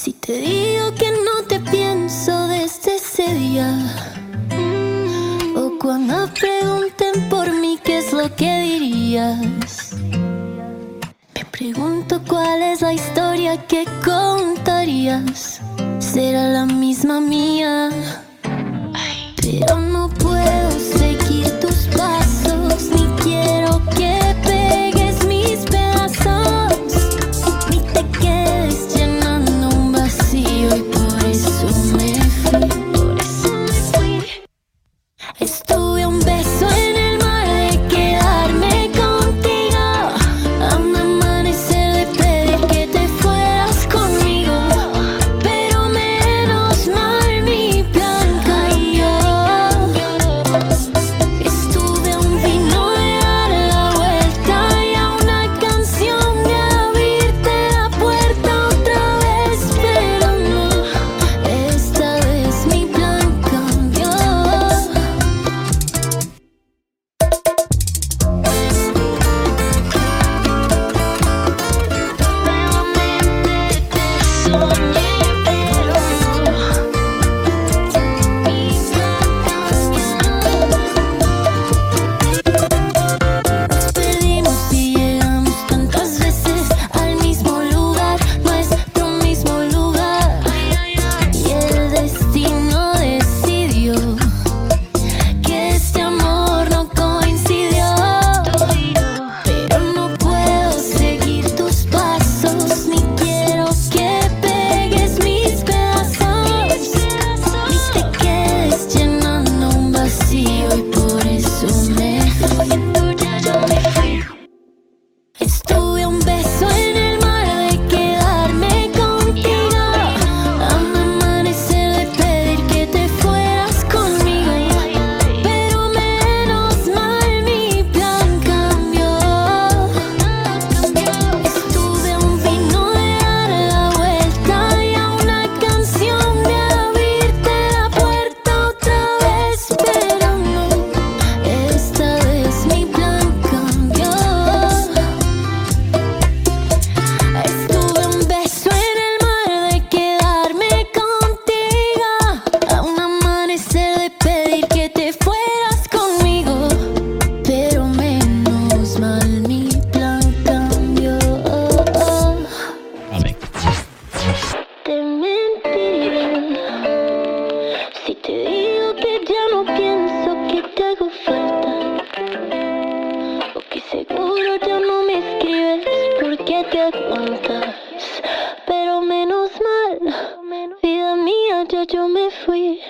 Si te digo que no te pienso desde ese día, o cuando pregunten por mí qué es lo que dirías, me pregunto cuál es la historia que contarías. Será la misma mía, pero no puedo. hago falta. Porque seguro ya no me escribes porque te aguantas. Pero menos mal, vida mía, ya yo me fui.